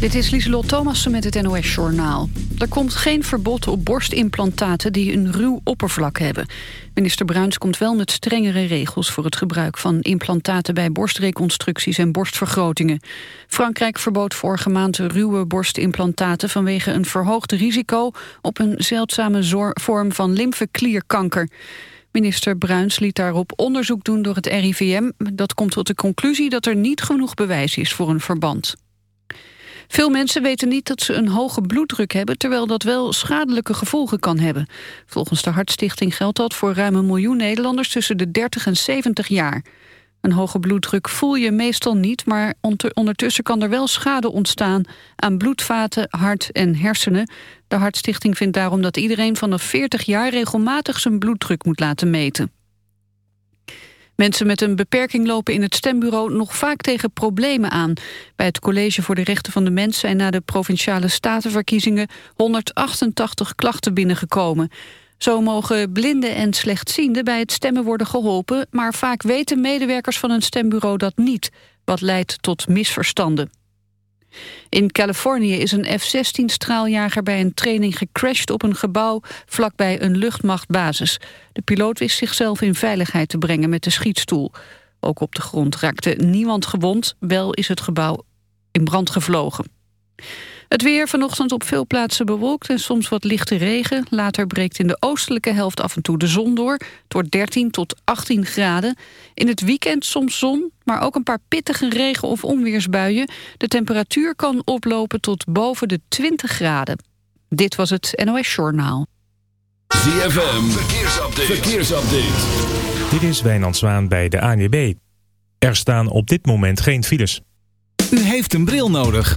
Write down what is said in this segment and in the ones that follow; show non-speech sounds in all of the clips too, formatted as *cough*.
Dit is Lieselot Thomassen met het NOS-journaal. Er komt geen verbod op borstimplantaten die een ruw oppervlak hebben. Minister Bruins komt wel met strengere regels... voor het gebruik van implantaten bij borstreconstructies en borstvergrotingen. Frankrijk verbood vorige maand ruwe borstimplantaten... vanwege een verhoogd risico op een zeldzame vorm van lymfeklierkanker. Minister Bruins liet daarop onderzoek doen door het RIVM. Dat komt tot de conclusie dat er niet genoeg bewijs is voor een verband. Veel mensen weten niet dat ze een hoge bloeddruk hebben... terwijl dat wel schadelijke gevolgen kan hebben. Volgens de Hartstichting geldt dat voor ruim een miljoen Nederlanders... tussen de 30 en 70 jaar. Een hoge bloeddruk voel je meestal niet... maar ondertussen kan er wel schade ontstaan aan bloedvaten, hart en hersenen. De Hartstichting vindt daarom dat iedereen vanaf 40 jaar... regelmatig zijn bloeddruk moet laten meten. Mensen met een beperking lopen in het stembureau nog vaak tegen problemen aan. Bij het College voor de Rechten van de Mens zijn na de Provinciale Statenverkiezingen 188 klachten binnengekomen. Zo mogen blinden en slechtzienden bij het stemmen worden geholpen... maar vaak weten medewerkers van een stembureau dat niet, wat leidt tot misverstanden. In Californië is een F-16-straaljager bij een training gecrashed op een gebouw vlakbij een luchtmachtbasis. De piloot wist zichzelf in veiligheid te brengen met de schietstoel. Ook op de grond raakte niemand gewond, wel is het gebouw in brand gevlogen. Het weer vanochtend op veel plaatsen bewolkt en soms wat lichte regen. Later breekt in de oostelijke helft af en toe de zon door. Het wordt 13 tot 18 graden. In het weekend soms zon, maar ook een paar pittige regen- of onweersbuien. De temperatuur kan oplopen tot boven de 20 graden. Dit was het NOS Journaal. ZFM, verkeersupdate. verkeersupdate. Dit is Wijnand Zwaan bij de ANWB. Er staan op dit moment geen files. U heeft een bril nodig.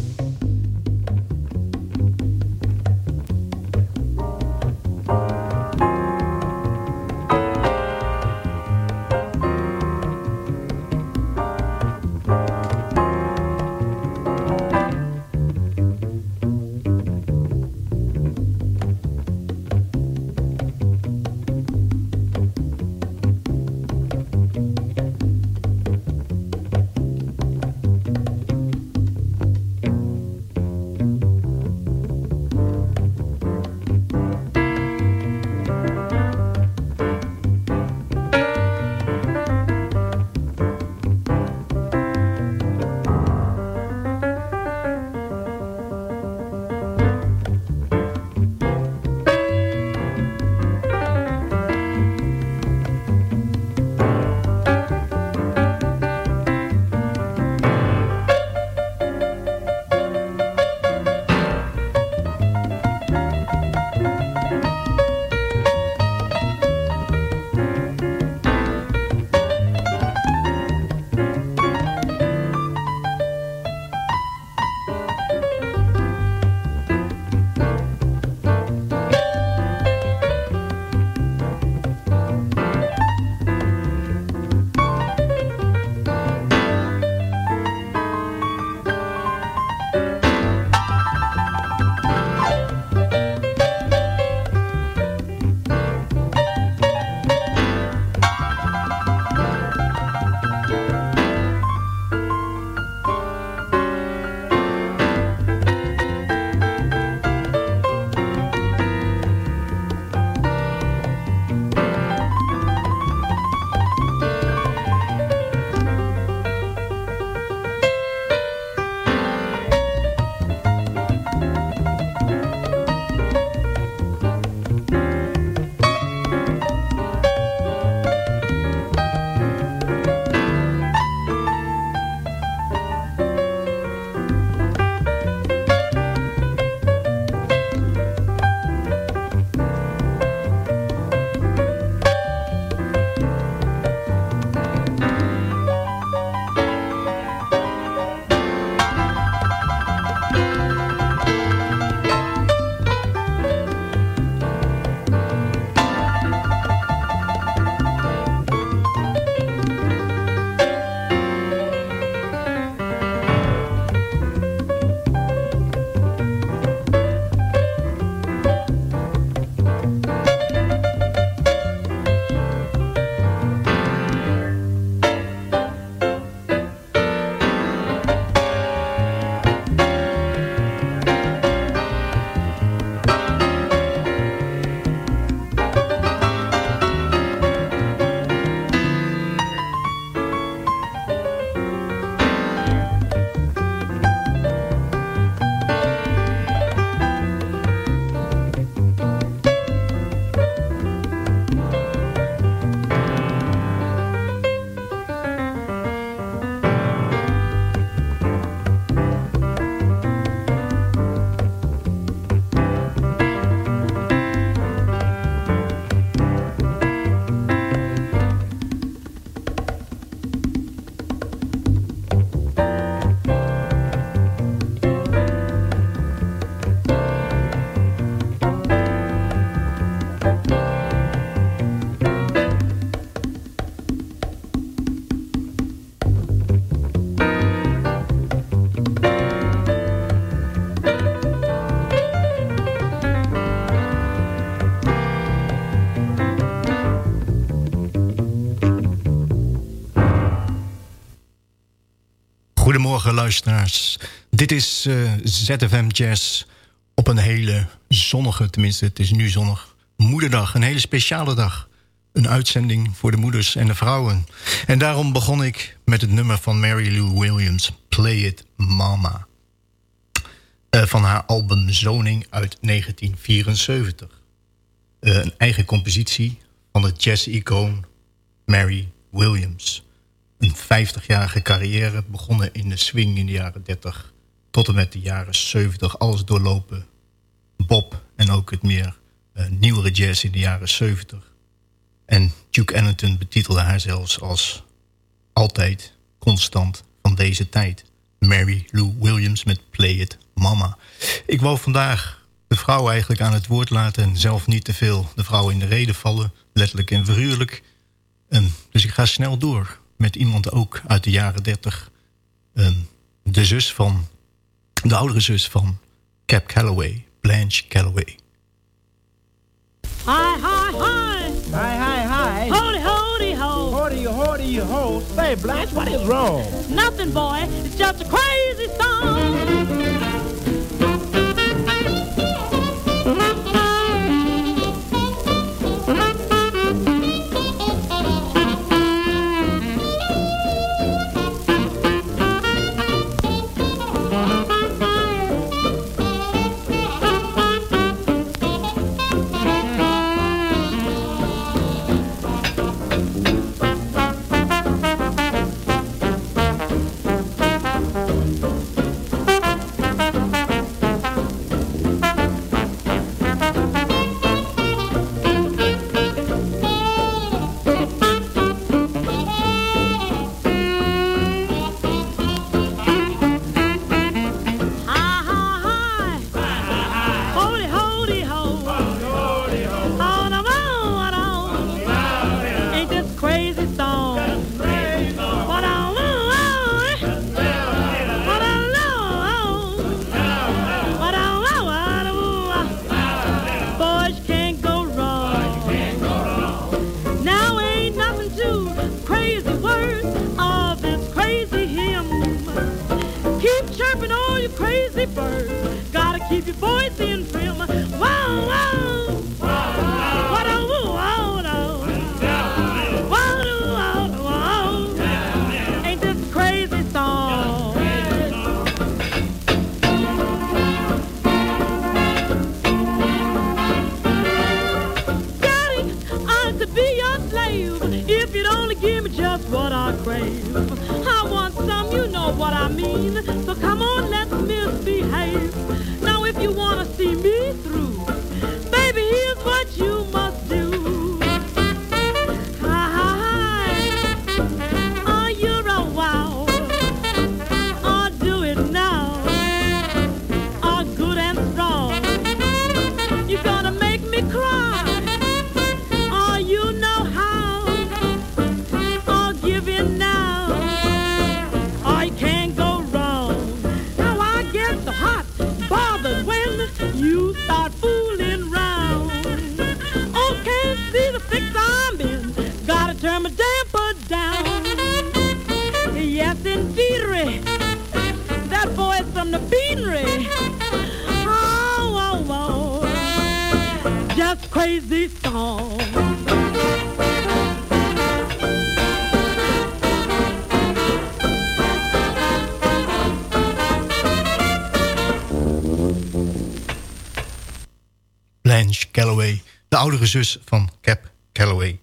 Goedemorgen luisteraars. Dit is uh, ZFM Jazz op een hele zonnige, tenminste het is nu zonnig, moederdag. Een hele speciale dag. Een uitzending voor de moeders en de vrouwen. En daarom begon ik met het nummer van Mary Lou Williams, Play It Mama. Uh, van haar album Zoning uit 1974. Uh, een eigen compositie van de jazz-icoon Mary Williams. Een 50-jarige carrière begonnen in de swing in de jaren 30... tot en met de jaren 70, alles doorlopen. Bob en ook het meer uh, nieuwere jazz in de jaren 70. En Duke Ellington betitelde haar zelfs als altijd constant van deze tijd. Mary Lou Williams met Play It Mama. Ik wou vandaag de vrouw eigenlijk aan het woord laten... en zelf niet te veel de vrouw in de reden vallen, letterlijk en figuurlijk. En dus ik ga snel door met iemand ook uit de jaren 30. de zus van, de oudere zus van Cap Calloway, Blanche Calloway. Hi, hi, hi. Hi, hi, hi. Hody, hody, ho. Hody, hody, ho. Say, Blanche, what is wrong? Nothing, boy. It's just a crazy song. Zus van Cap Calloway.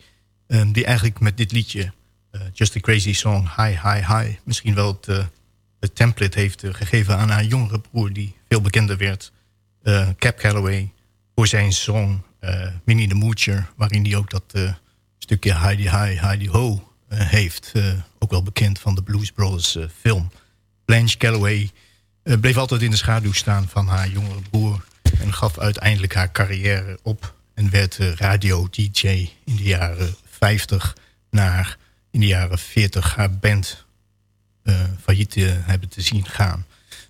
Um, die eigenlijk met dit liedje, uh, Just a Crazy Song, Hi, Hi, Hi... misschien wel het, het template heeft uh, gegeven aan haar jongere broer... die veel bekender werd, Cap Calloway... voor zijn song Minnie de Moocher... waarin hij ook dat stukje Heidi Hi, Heidi Ho heeft. ook wel bekend van de Blues Brothers film. Blanche Calloway bleef altijd in de schaduw staan van haar jongere broer... en gaf uiteindelijk haar carrière op... en werd radio-dj in de jaren 50 naar in de jaren 40 haar band failliet te hebben te zien gaan.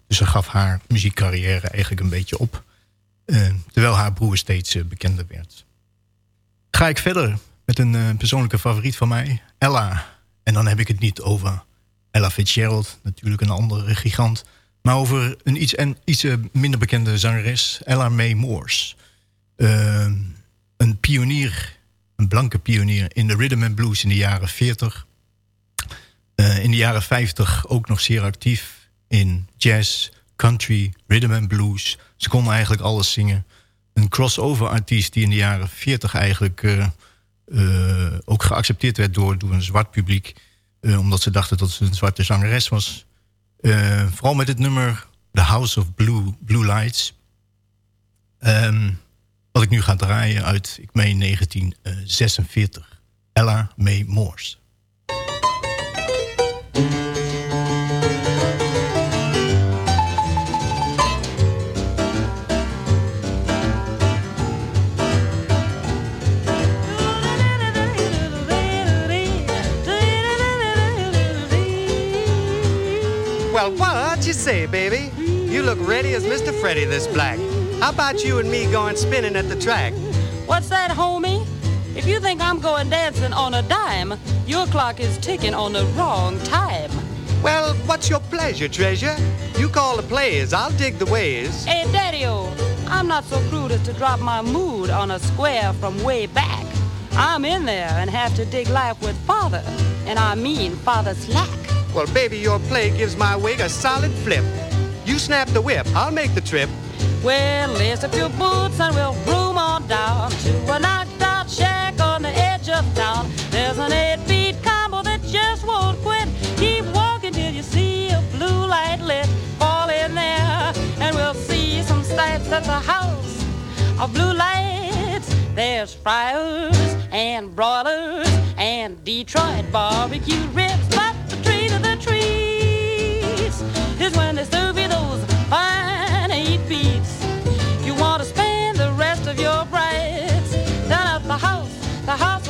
Dus ze gaf haar muziekcarrière eigenlijk een beetje op... Uh, terwijl haar broer steeds uh, bekender werd. Ga ik verder met een uh, persoonlijke favoriet van mij, Ella. En dan heb ik het niet over Ella Fitzgerald, natuurlijk een andere gigant. Maar over een iets, en, iets minder bekende zangeres, Ella May Morse. Een pionier, een blanke pionier in de rhythm and blues in de jaren 40. Uh, in de jaren 50 ook nog zeer actief in jazz, country, rhythm and blues. Ze kon eigenlijk alles zingen. Een crossover artiest die in de jaren 40 eigenlijk uh, uh, ook geaccepteerd werd door, door een zwart publiek. Omdat ze dachten dat ze een zwarte zangeres was. vooral met het nummer The House of Blue, Blue Lights. Um, wat ik nu ga draaien uit, ik meen 1946. Ella May Morse. Well, what you say, baby? You look ready as Mr. Freddy this black. How about you and me going spinning at the track? What's that, homie? If you think I'm going dancing on a dime, your clock is ticking on the wrong time. Well, what's your pleasure, treasure? You call the plays, I'll dig the ways. Hey, Daddy-o, I'm not so crude as to drop my mood on a square from way back. I'm in there and have to dig life with father, and I mean father slack. Well, baby, your play gives my wig a solid flip. You snap the whip, I'll make the trip. Well, lace up your boots and we'll room on down to a knocked out shack on the edge of town. There's an eight-beat combo that just won't quit. Keep walking till you see a blue light lit. Fall in there and we'll see some sights at the house of blue lights. There's fryers and broilers and Detroit barbecue ribs. But the treat of the treats is when they serve you those fine eight beats. You want to spend the rest of your brights down at the house, the house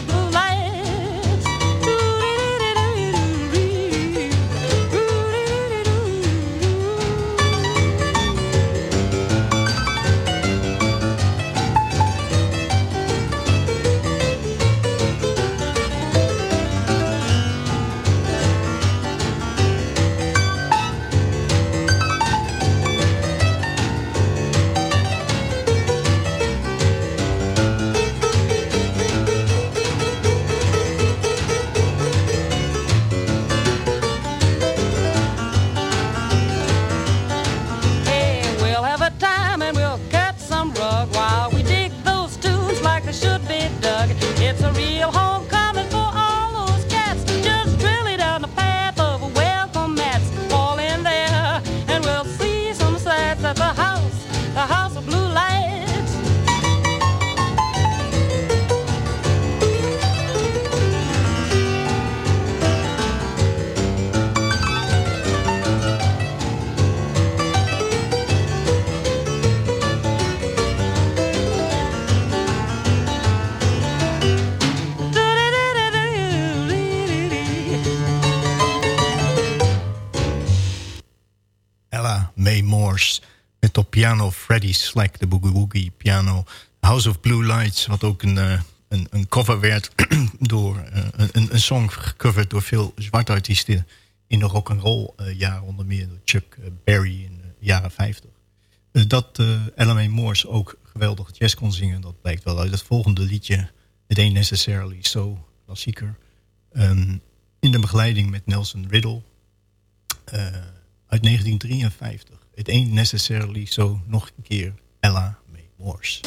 Met op piano Freddie Slack, de Boogie Woogie piano. House of Blue Lights, wat ook een, eh, een, een cover werd *clears throat* door... eh, een, een song gecoverd door veel zwarte artiesten... in de rock and roll eh, jaren, onder meer door Chuck Berry in de jaren 50. Eh, dat Ella May Morse ook geweldig jazz kon zingen... dat blijkt wel uit het volgende liedje... It Ain't Necessarily So, klassieker. Ehm, in de begeleiding met Nelson Riddle... uit 1953. It ain't necessarily so. Nog een keer Ella May Morse.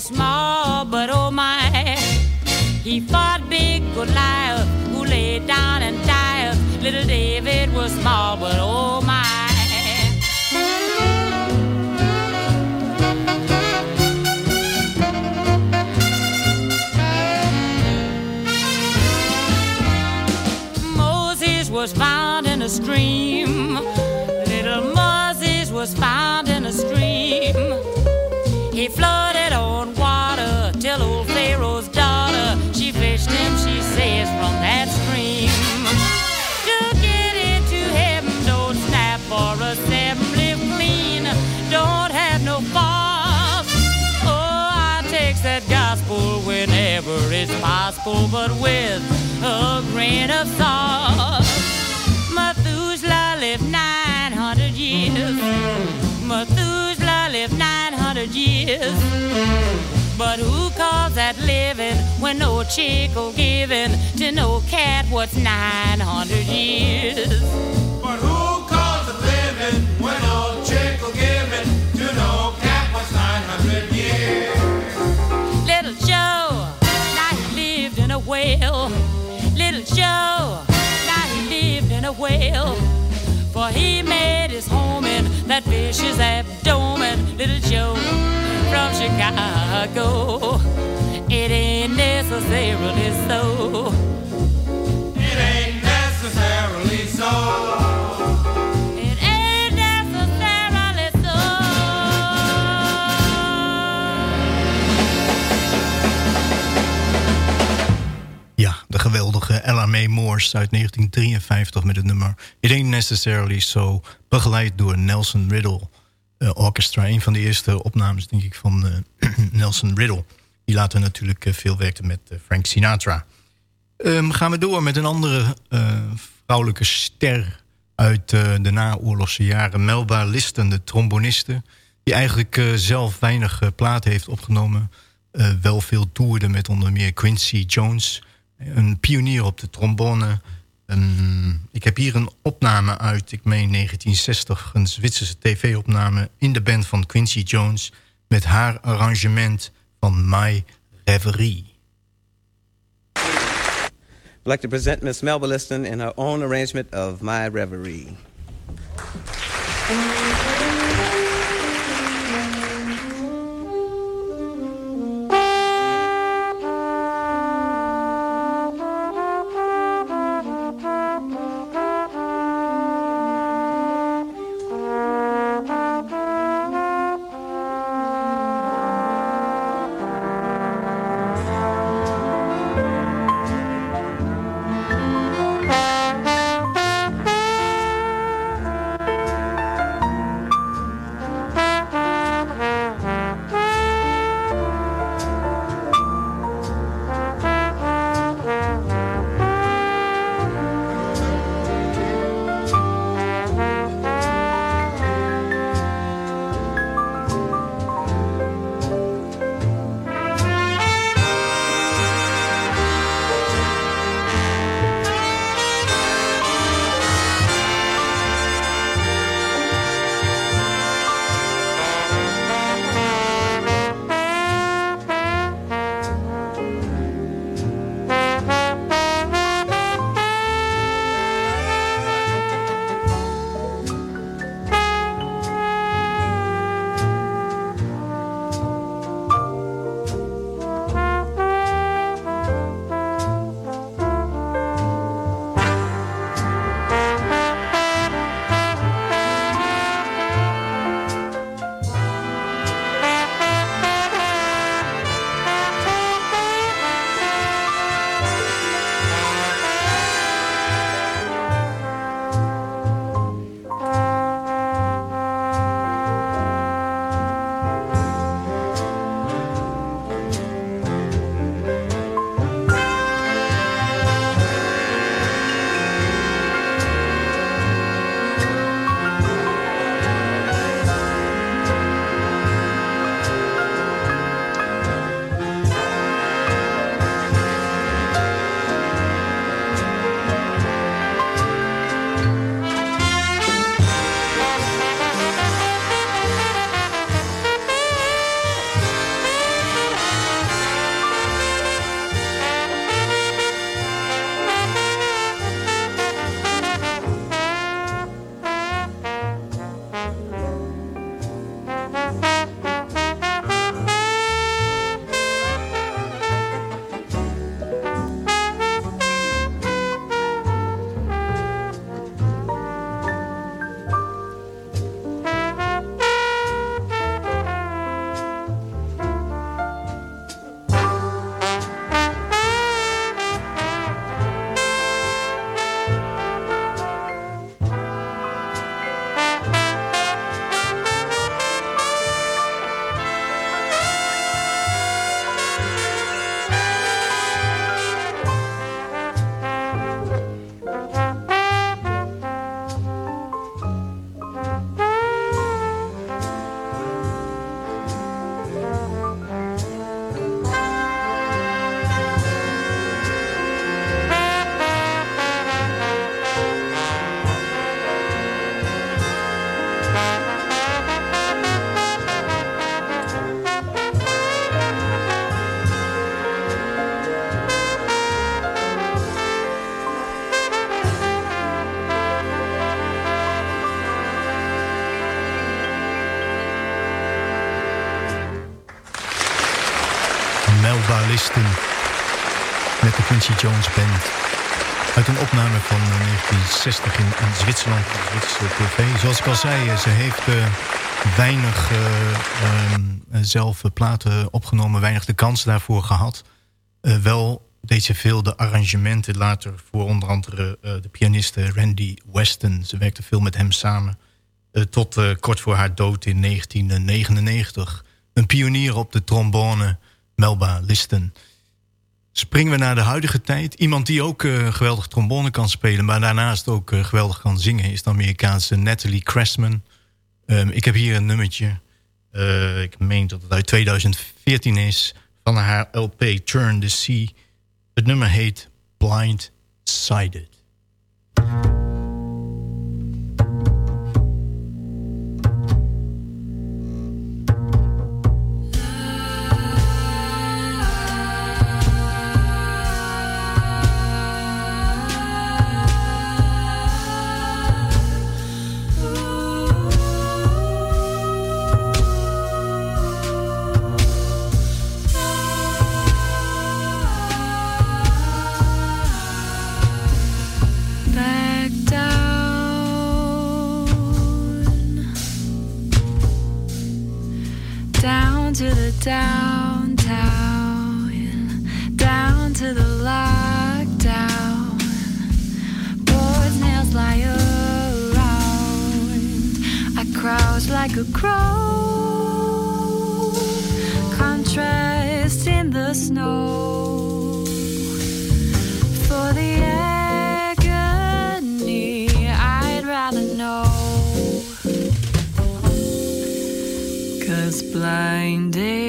Was small, but oh my. He fought big Goliath, who lay down and died. Little David was small, but oh my. Moses was found in a stream. It's possible, but with a grain of salt. Methuselah lived 900 years. Methuselah lived 900 years. But who calls that living when no chick'll giving to no cat what's 900 years? But who calls it living when no chick'll giving to no cat what's 900 years? Whale. Little Joe, now he lived in a whale. For he made his home in that fish's abdomen. Little Joe from Chicago. It ain't necessarily so. It ain't necessarily so. Geweldige Ella May Morse uit 1953 met het nummer It Ain't Necessarily So, begeleid door Nelson Riddle uh, Orchestra. Een van de eerste opnames, denk ik, van uh, *clears throat* Nelson Riddle. Die later natuurlijk uh, veel werkte met Frank Sinatra. Um, gaan we door met een andere vrouwelijke ster uit de naoorlogse jaren. Melba Liston, de tromboniste. Die eigenlijk zelf weinig platen heeft opgenomen. wel veel toerde met onder meer Quincy Jones een pionier op de trombone. Um, ik heb hier een opname uit, ik meen 1960... een Zwitserse tv-opname in de band van Quincy Jones... met haar arrangement van My Reverie. I'd like to present Miss Melba Liston in her own arrangement of My Reverie. Met de Quincy Jones Band. Uit een opname van eh, 1960 in, in Zwitserland, Zwitserse tv. Zoals ik al zei, eh, ze heeft uh, weinig um, zelf platen opgenomen, weinig de kans daarvoor gehad. wel deed ze veel de arrangementen later voor onder andere de pianiste Randy Weston. Ze werkte veel met hem samen. tot kort voor haar dood in 1999. Een pionier op de trombone, Melba Listen springen we naar de huidige tijd. Iemand die ook uh, geweldig trombone kan spelen... maar daarnaast ook uh, geweldig kan zingen... is de Amerikaanse Natalie Cressman. Um, ik heb hier een nummertje. Uh, ik meen dat het uit 2014 is... van haar LP Turn the Sea. Het nummer heet Blind Sided. Like a crow, contrast in the snow. For the agony, I'd rather know. Cause blinded.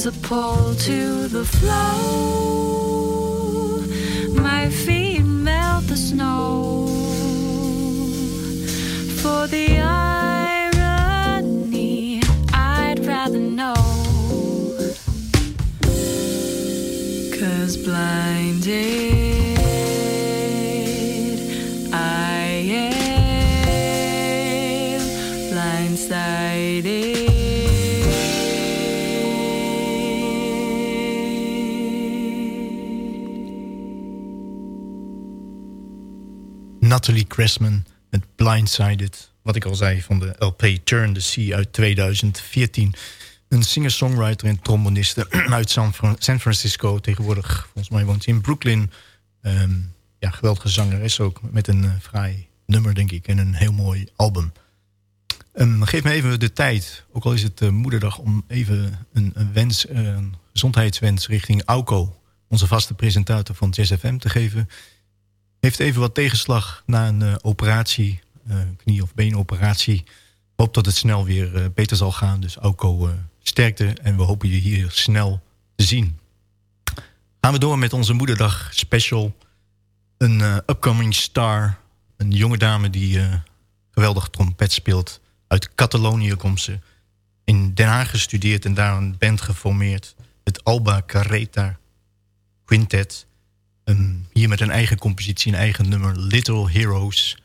There's a pull to the flow. My feet melt the snow. For the irony, Natalie Cressman met Blindsided. Wat ik al zei van de LP Turn the Sea uit 2014. Een singer-songwriter en tromboniste *clears throat* uit San, Fran- San Francisco. Tegenwoordig, volgens mij woont ze in Brooklyn. Ehm, ja, geweldige zangeres ook. Met een eh, fraai nummer, denk ik. En een heel mooi album. Ehm, geef me even de tijd, ook al is het eh, moederdag... om even een, wens, eh, een gezondheidswens richting Auko... onze vaste presentator van Jazz FM te geven heeft even wat tegenslag na een eh, operatie, eh, knie- of beenoperatie. Hoop dat het snel weer eh, beter zal gaan. Dus Auko sterkte en we hopen je hier snel te zien. Gaan we door met onze moederdag special. Een upcoming star, een jonge dame die geweldig trompet speelt. Uit Catalonië komt ze. In Den Haag gestudeerd en daar een band geformeerd. Het Alba Carreta Quintet. Hier met een eigen compositie, een eigen nummer, Little Heroes.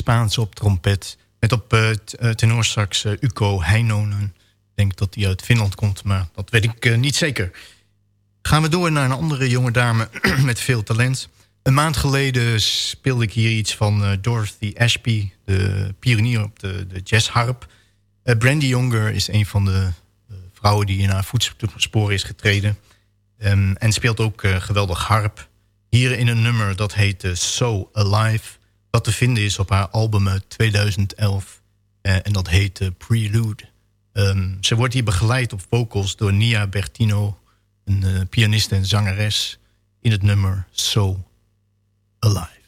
De Spaanse op trompet. Met op uh, tenorsax uh, Uko Heinonen. Ik denk dat hij uit Finland komt, maar dat weet ik niet zeker. Gaan we door naar een andere jonge dame *clears throat* met veel talent. Een maand geleden speelde ik hier iets van Dorothy Ashby... de pionier op de, de jazzharp. Brandy Younger is een van de vrouwen die in haar voetsporen is getreden... Um, en speelt ook geweldig harp. Hier in een nummer dat heet So Alive... wat te vinden is op haar album 2011. Uh, en dat heet Prelude. Um, ze wordt hier begeleid op vocals door Nia Bertino... een uh, pianiste en zangeres in het nummer So Alive.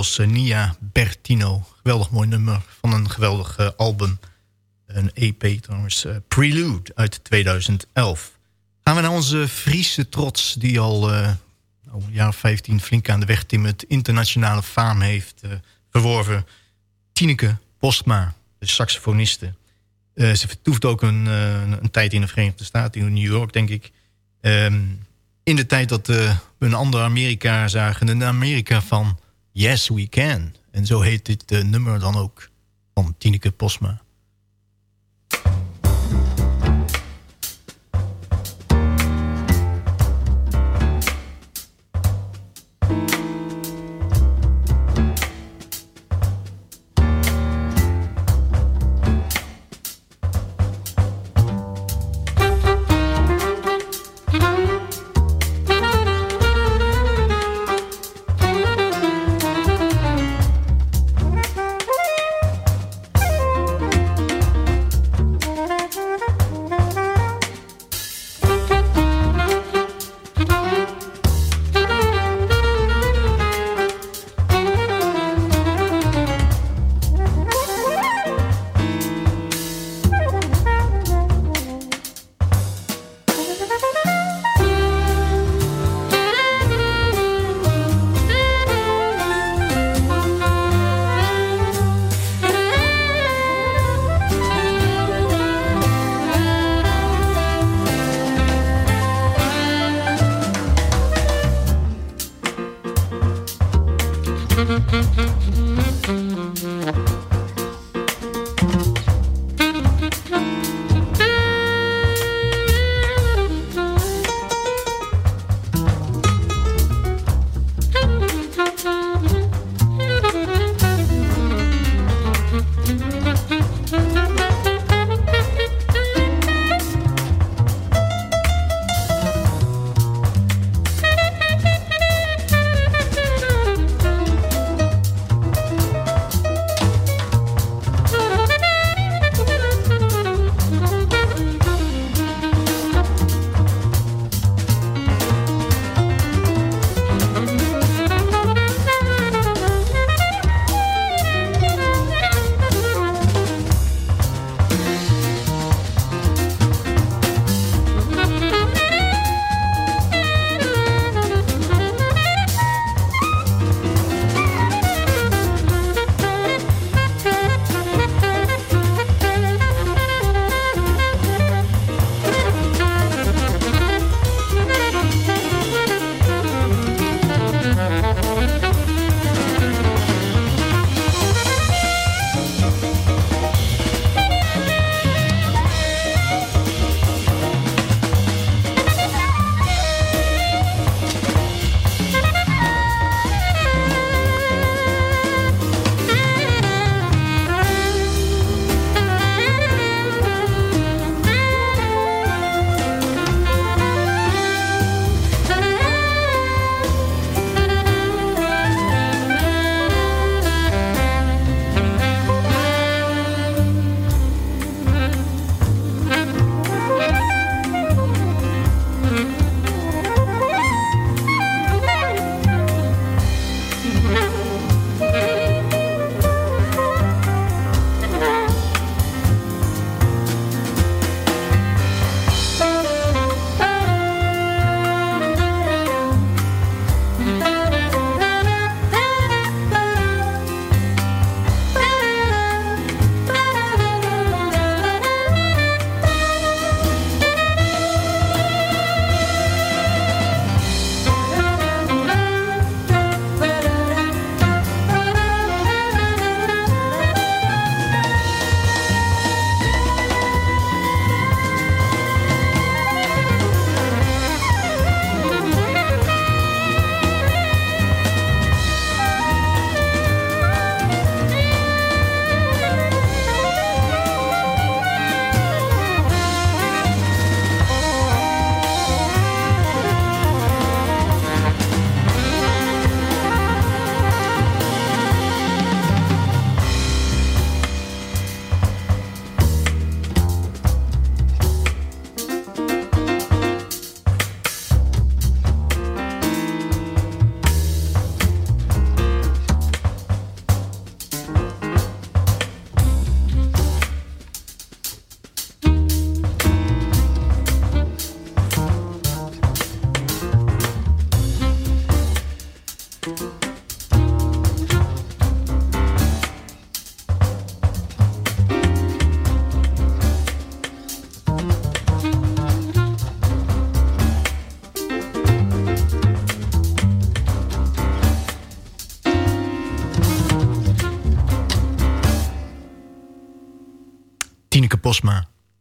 Eh, Nia Bertino. Geweldig mooi nummer van een geweldig eh, album. Een EP trouwens. eh, Prelude uit 2011. Gaan we naar onze Friese trots die al nou, een jaar of 15 flink aan de weg timmert. Internationale faam heeft verworven. Tineke Postma, de saxofoniste. Ze vertoeft ook een, een tijd in de Verenigde Staten, in New York denk ik. Ehm, in de tijd dat we een ander Amerika zagen. Een Amerika van Yes We Can. En zo heet dit eh, nummer dan ook van Tineke Posma.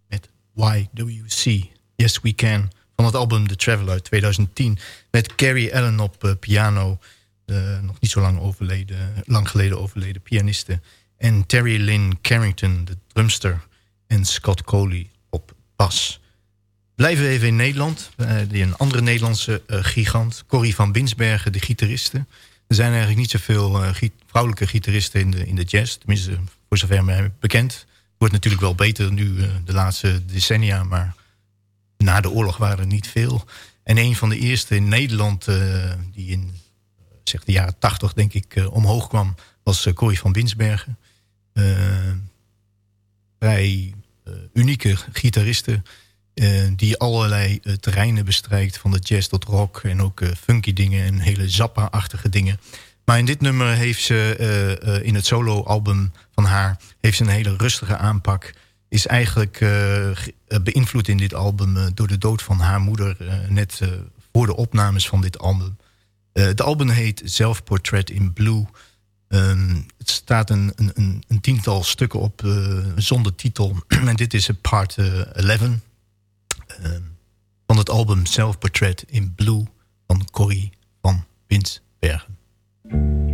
Met See? Yes We Can van het album The Traveler uit 2010. Met Carrie Allen op eh, piano, de nog niet zo lang, overleden, lang geleden overleden pianiste. En Terry Lynn Carrington, de drumster. En Scott Coley op bas. Blijven we even in Nederland. Eh, een andere Nederlandse eh, gigant. Corrie van Binsbergen, de gitariste. Er zijn eigenlijk niet zoveel vrouwelijke gitaristen in de, in de jazz. Tenminste, voor zover mij bekend wordt natuurlijk wel beter nu uh, de laatste decennia, maar na de oorlog waren er niet veel. En een van de eerste in Nederland uh, die in zeg de jaren tachtig denk ik omhoog kwam, was Corrie van Binsbergen. vrij unieke gitariste die allerlei terreinen bestrijkt van de jazz tot rock en ook funky dingen en hele Zappa-achtige dingen. Maar in dit nummer heeft ze uh, uh, in het solo-album van haar... heeft ze een hele rustige aanpak. Is eigenlijk uh, beïnvloed in dit album door de dood van haar moeder... net voor de opnames van dit album. het album heet Self Portrait in Blue. Um, het staat een, een, een, tiental stukken op zonder titel. *clears throat* en dit is part 11 um, van het album Self Portrait in Blue... van Corrie van Winsbergen. thank you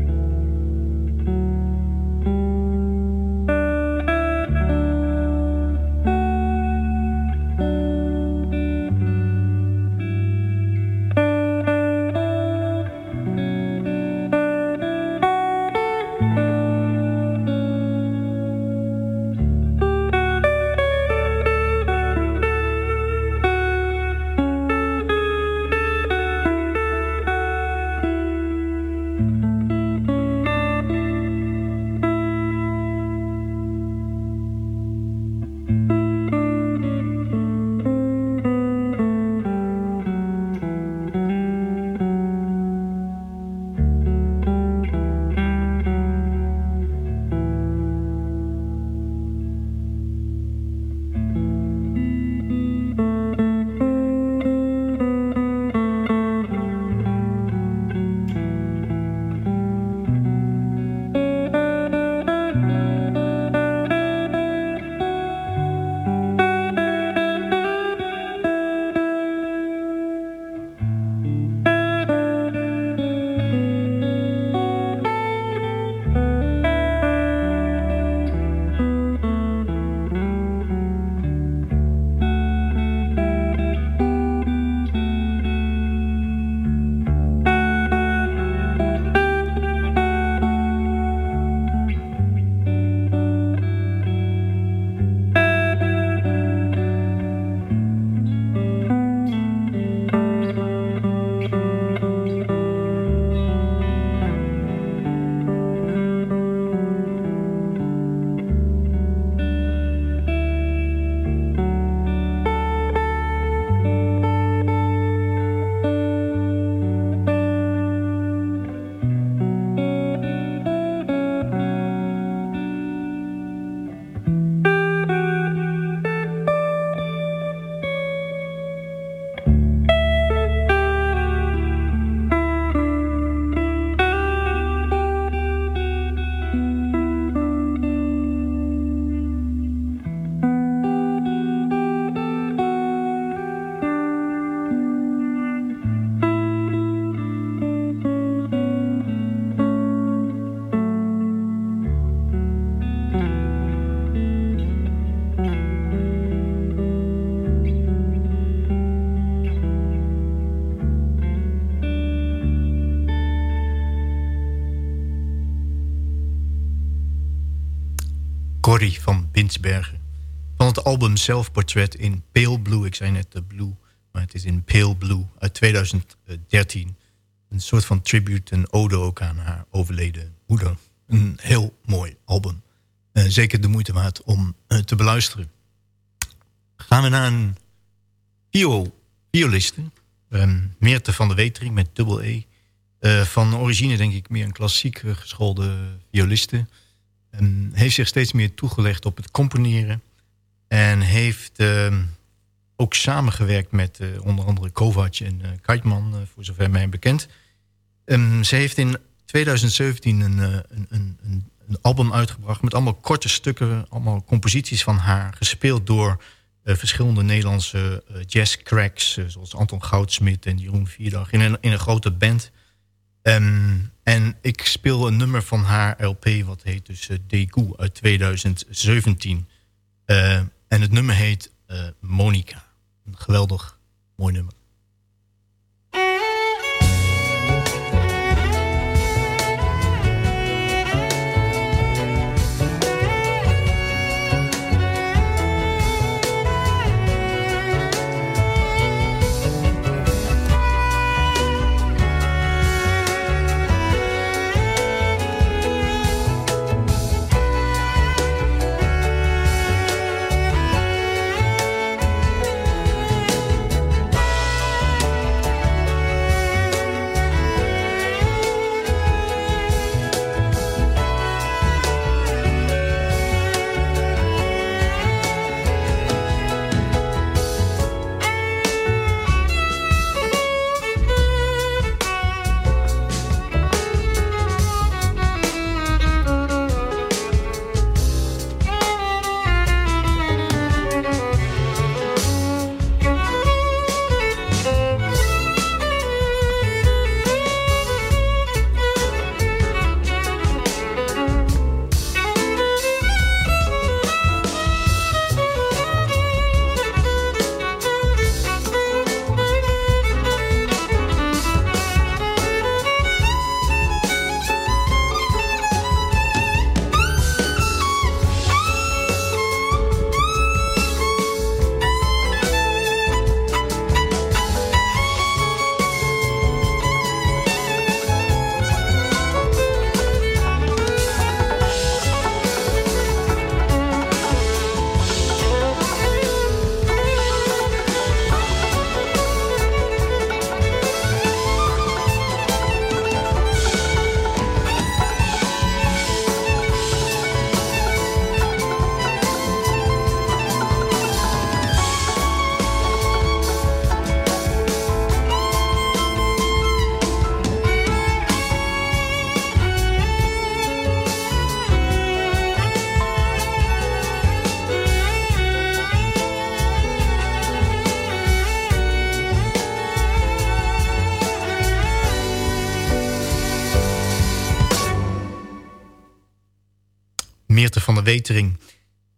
Corrie van Binsbergen. Van het album Self-Portrait in Pale Blue. Ik zei net de Blue, maar het is in Pale Blue uit 2013. Een soort van tribute, een ode ook aan haar overleden moeder. Een heel mooi album. Uh, zeker de moeite waard om uh, te beluisteren. Gaan we naar een viol, violiste. Um, Meerte van de Wetering met dubbel E. Eh, van origine denk ik meer een klassiek eh, geschoolde violiste. En heeft zich steeds meer toegelegd op het componeren. En heeft ehm, ook samengewerkt met eh, onder andere Kovac en uh, voor zover mij bekend. Um, ze heeft in 2017 een, een, een, een, album uitgebracht met allemaal korte stukken, allemaal composities van haar, gespeeld door verschillende Nederlandse jazzcracks, zoals Anton Goudsmit en Jeroen Vierdag, in een, in een grote band. Um, en ik speel een nummer van haar LP, wat heet dus uh, uit 2017. Uh, en het nummer heet uh, Monica. Een geweldig mooi nummer.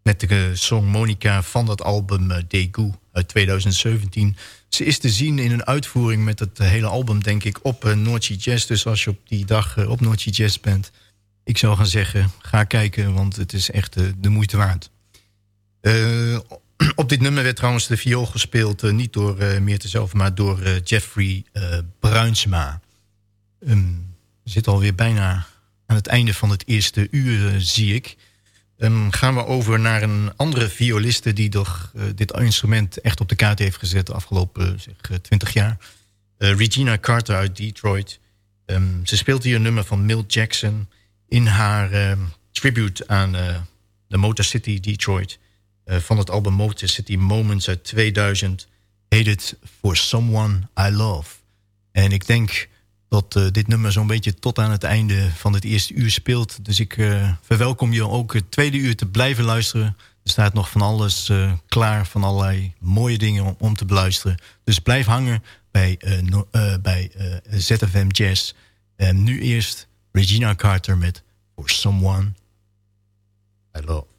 Met de song Monica van dat album uh, Degu uit 2017. Ze is te zien in een uitvoering met het hele album, denk ik... op uh, Noordje Jazz. Dus als je op die dag uh, op Noordje Jazz bent... ik zou gaan zeggen, ga kijken, want het is echt de moeite waard. *clears throat* op dit nummer werd trouwens de viool gespeeld... niet door uh, maar door Jeffrey Bruinsma. Um, we zitten alweer bijna aan het einde van het eerste uur, zie ik... Um, gaan we over naar een andere violiste... die toch, uh, dit instrument echt op de kaart heeft gezet... de afgelopen uh, zeg, 20 jaar. Regina Carter uit Detroit. Um, ze speelt hier een nummer van Milt Jackson... in haar um, tribute aan de Motor City Detroit... van het album Motor City Moments uit 2000... heet het For Someone I Love. En ik denk dat uh, dit nummer zo'n beetje tot aan het einde van het eerste uur speelt. Dus ik uh, verwelkom je ook het tweede uur te blijven luisteren. Er staat nog van alles uh, klaar, van allerlei mooie dingen om, om, te beluisteren. Dus blijf hangen bij, bij ZFM Jazz. En nu eerst Regina Carter met For Someone I Love.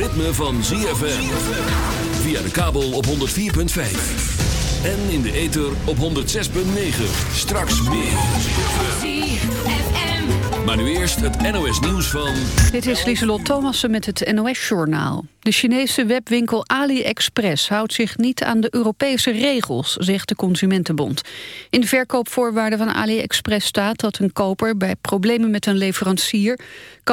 Ritme van ZFM. Via de kabel op 104.5. En in de ether op 106.9. Straks meer. Maar nu eerst het NOS nieuws van... Dit is Lieselot Thomassen met het NOS-journaal. De Chinese webwinkel AliExpress houdt zich niet aan de Europese regels, zegt de Consumentenbond. In de verkoopvoorwaarden van AliExpress staat dat een koper bij problemen met een leverancier... kan